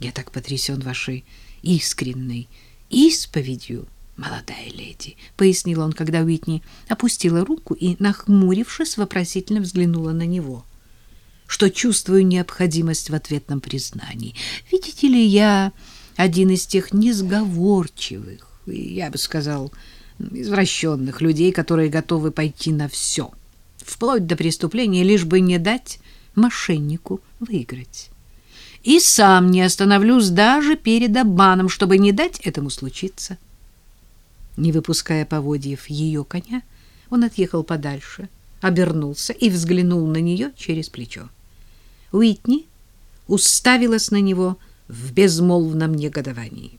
Я так потрясен вашей искренней исповедью, молодая леди, пояснил он, когда Уитни опустила руку и, нахмурившись, вопросительно взглянула на него. Что чувствую необходимость в ответном признании. Видите ли, я один из тех несговорчивых, я бы сказал, извращенных людей, которые готовы пойти на все, вплоть до преступления, лишь бы не дать мошеннику выиграть. И сам не остановлюсь даже перед обманом, чтобы не дать этому случиться. Не выпуская поводьев ее коня, он отъехал подальше, обернулся и взглянул на нее через плечо. Уитни уставилась на него в безмолвном негодовании.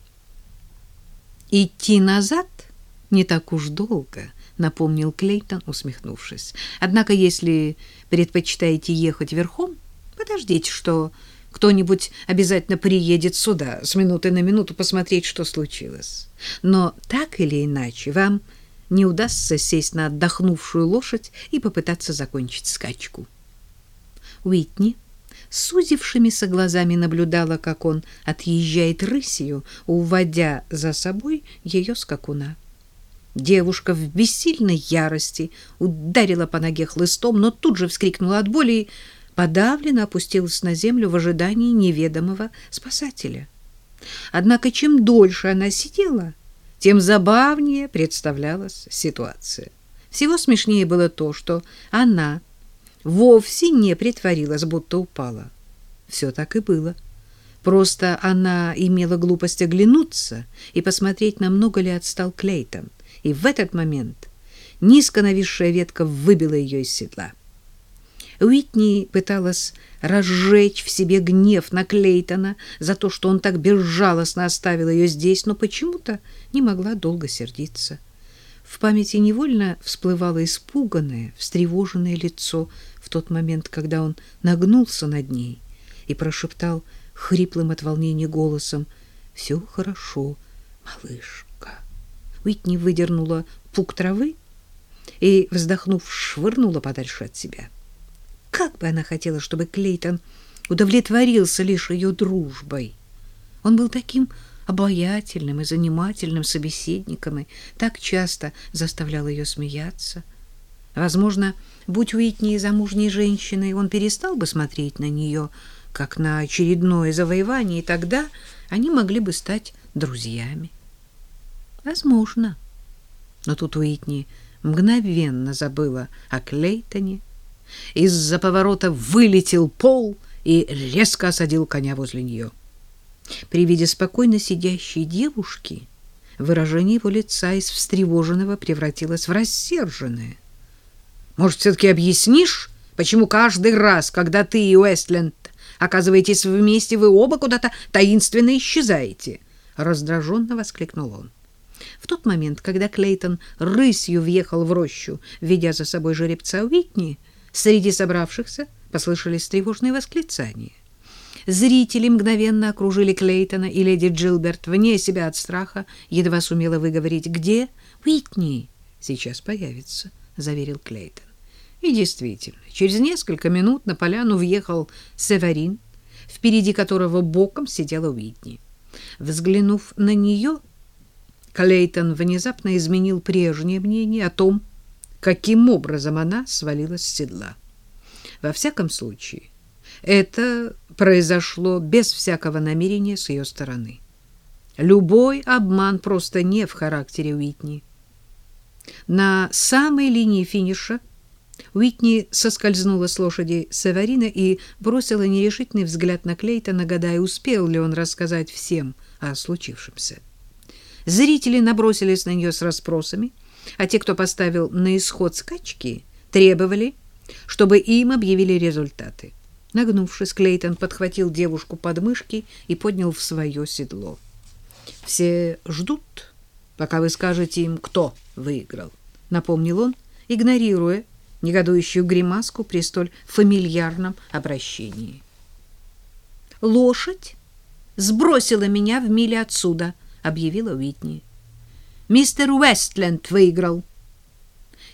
Идти назад не так уж долго, напомнил Клейтон, усмехнувшись. Однако, если предпочитаете ехать верхом, подождите, что кто-нибудь обязательно приедет сюда с минуты на минуту посмотреть, что случилось. Но так или иначе вам не удастся сесть на отдохнувшую лошадь и попытаться закончить скачку. Уитни сузившимися глазами наблюдала, как он отъезжает рысью, уводя за собой ее скакуна. Девушка в бессильной ярости ударила по ноге хлыстом, но тут же вскрикнула от боли и подавленно опустилась на землю в ожидании неведомого спасателя. Однако чем дольше она сидела, тем забавнее представлялась ситуация. Всего смешнее было то, что она вовсе не притворилась, будто упала. Все так и было. Просто она имела глупость оглянуться и посмотреть, намного ли отстал Клейтон и в этот момент низко нависшая ветка выбила ее из седла. Уитни пыталась разжечь в себе гнев на Клейтона за то, что он так безжалостно оставил ее здесь, но почему-то не могла долго сердиться. В памяти невольно всплывало испуганное, встревоженное лицо в тот момент, когда он нагнулся над ней и прошептал хриплым от волнения голосом «Все хорошо, малыш». Уитни выдернула пук травы и, вздохнув, швырнула подальше от себя. Как бы она хотела, чтобы Клейтон удовлетворился лишь ее дружбой. Он был таким обаятельным и занимательным собеседником и так часто заставлял ее смеяться. Возможно, будь Уитни замужней женщиной, он перестал бы смотреть на нее, как на очередное завоевание, и тогда они могли бы стать друзьями. Возможно. Но тут Уитни мгновенно забыла о Клейтоне. Из-за поворота вылетел пол и резко осадил коня возле нее. При виде спокойно сидящей девушки выражение его лица из встревоженного превратилось в рассерженное. «Может, все-таки объяснишь, почему каждый раз, когда ты и Уэстленд оказываетесь вместе, вы оба куда-то таинственно исчезаете?» Раздраженно воскликнул он. В тот момент, когда Клейтон рысью въехал в рощу, ведя за собой жеребца Уитни, среди собравшихся послышались тревожные восклицания. Зрители мгновенно окружили Клейтона, и леди Джилберт, вне себя от страха, едва сумела выговорить «Где Уитни?» «Сейчас появится», — заверил Клейтон. И действительно, через несколько минут на поляну въехал Северин, впереди которого боком сидела Уитни. Взглянув на нее, Клейтон внезапно изменил прежнее мнение о том, каким образом она свалилась с седла. Во всяком случае, это произошло без всякого намерения с ее стороны. Любой обман просто не в характере Уитни. На самой линии финиша Уитни соскользнула с лошади Северина и бросила нерешительный взгляд на Клейтона, гадая, успел ли он рассказать всем о случившемся. Зрители набросились на нее с расспросами, а те, кто поставил на исход скачки, требовали, чтобы им объявили результаты. Нагнувшись, Клейтон подхватил девушку под мышки и поднял в свое седло. «Все ждут, пока вы скажете им, кто выиграл», — напомнил он, игнорируя негодующую гримаску при столь фамильярном обращении. «Лошадь сбросила меня в миле отсюда», — объявила Уитни. «Мистер Уэстленд выиграл!»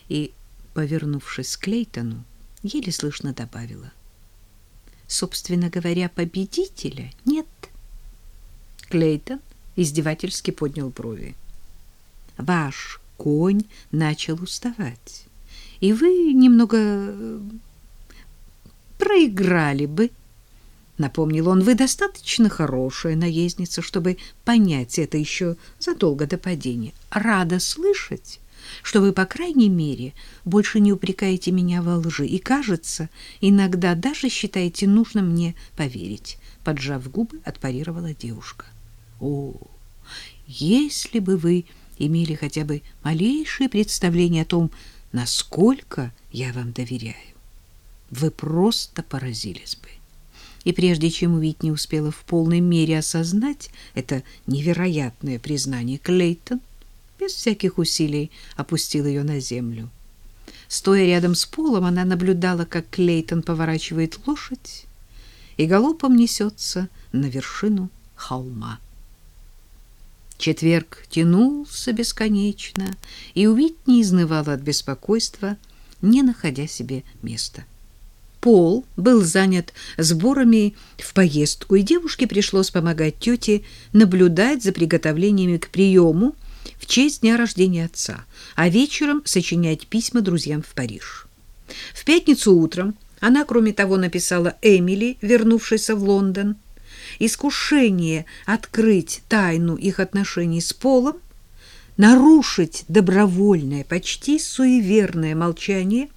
И, повернувшись к Клейтону, еле слышно добавила. «Собственно говоря, победителя нет». Клейтон издевательски поднял брови. Ваш конь начал уставать, и вы немного э, проиграли бы. Напомнил он, вы достаточно хорошая наездница, чтобы понять это еще задолго до падения. Рада слышать, что вы, по крайней мере, больше не упрекаете меня во лжи и, кажется, иногда даже считаете нужным мне поверить. Поджав губы, отпарировала девушка. О, если бы вы имели хотя бы малейшее представление о том, насколько я вам доверяю, вы просто поразились бы. И прежде чем Уитни успела в полной мере осознать это невероятное признание, Клейтон без всяких усилий опустил ее на землю. Стоя рядом с полом, она наблюдала, как Клейтон поворачивает лошадь и галопом несется на вершину холма. Четверг тянулся бесконечно, и Уитни изнывала от беспокойства, не находя себе места. Пол был занят сборами в поездку, и девушке пришлось помогать тете наблюдать за приготовлениями к приему в честь дня рождения отца, а вечером сочинять письма друзьям в Париж. В пятницу утром она, кроме того, написала Эмили, вернувшейся в Лондон, искушение открыть тайну их отношений с Полом, нарушить добровольное, почти суеверное молчание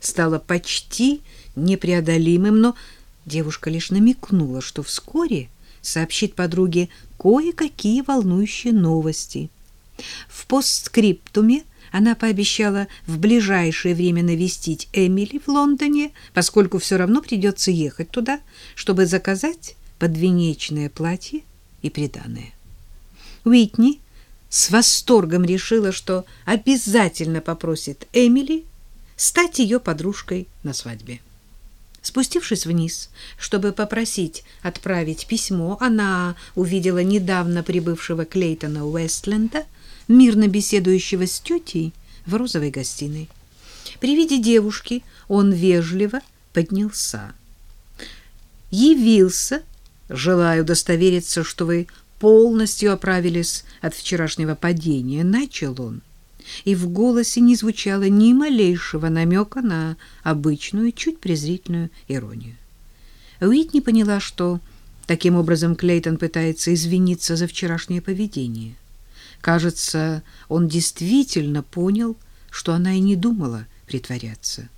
стало почти непреодолимым, но девушка лишь намекнула, что вскоре сообщит подруге кое-какие волнующие новости. В постскриптуме она пообещала в ближайшее время навестить Эмили в Лондоне, поскольку все равно придется ехать туда, чтобы заказать подвенечное платье и приданое. Уитни с восторгом решила, что обязательно попросит Эмили стать ее подружкой на свадьбе. Спустившись вниз, чтобы попросить отправить письмо, она увидела недавно прибывшего Клейтона Уэстленда, мирно беседующего с тетей в розовой гостиной. При виде девушки он вежливо поднялся. Явился Желаю удостовериться, что вы полностью оправились от вчерашнего падения, начал он. И в голосе не звучало ни малейшего намека на обычную, чуть презрительную иронию. Уитни поняла, что таким образом Клейтон пытается извиниться за вчерашнее поведение. Кажется, он действительно понял, что она и не думала притворяться.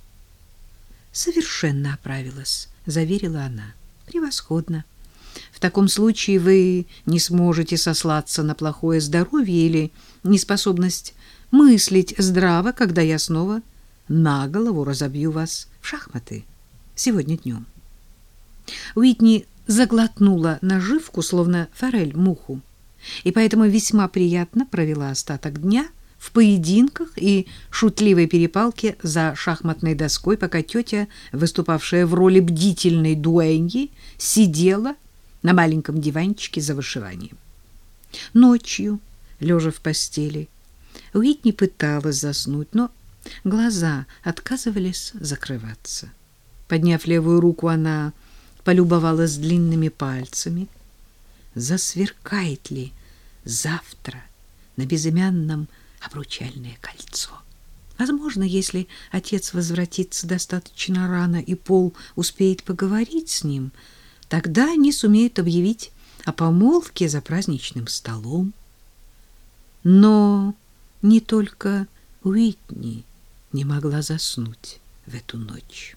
«Совершенно оправилась», — заверила она. «Превосходно. В таком случае вы не сможете сослаться на плохое здоровье или неспособность мыслить здраво, когда я снова на голову разобью вас в шахматы сегодня днем. Уитни заглотнула наживку, словно форель муху, и поэтому весьма приятно провела остаток дня в поединках и шутливой перепалке за шахматной доской, пока тетя, выступавшая в роли бдительной дуэньи, сидела на маленьком диванчике за вышиванием. Ночью, лежа в постели, Уитни пыталась заснуть, но глаза отказывались закрываться. Подняв левую руку, она полюбовалась длинными пальцами. Засверкает ли завтра на безымянном обручальное кольцо? Возможно, если отец возвратится достаточно рано и Пол успеет поговорить с ним — Тогда они сумеют объявить о помолвке за праздничным столом. Но не только Уитни не могла заснуть в эту ночь.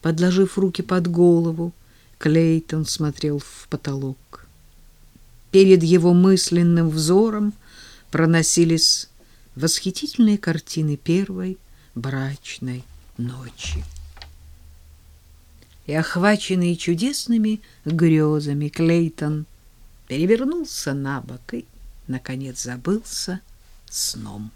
Подложив руки под голову, Клейтон смотрел в потолок. Перед его мысленным взором проносились восхитительные картины первой брачной ночи и, охваченный чудесными грезами, Клейтон перевернулся на бок и, наконец, забылся сном.